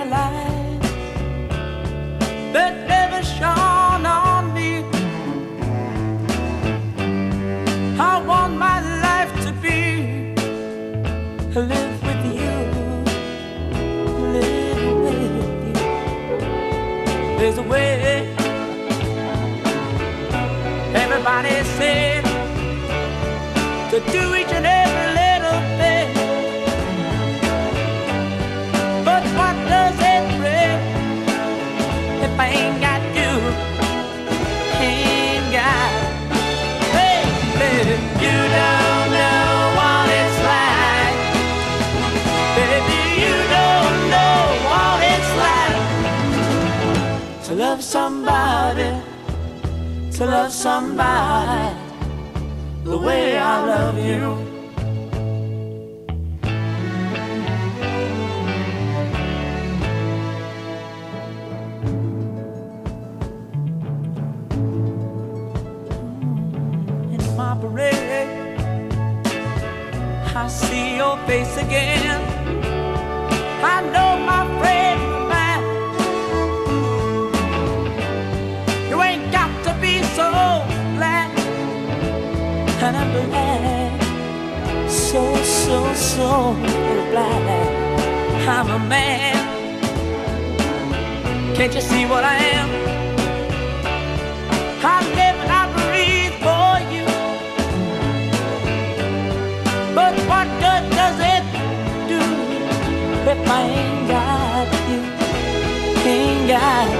kind light that never shone on me. I want my life to be live with you, live with you. There's a way. Everybody said to do each and every to love somebody, to love somebody the way I love you. In my parade, I see your face again. I know my friend so, so, glad I'm a man. Can't you see what I am? I live and I breathe for you. But what good does it do if I ain't got you? Ain't got you,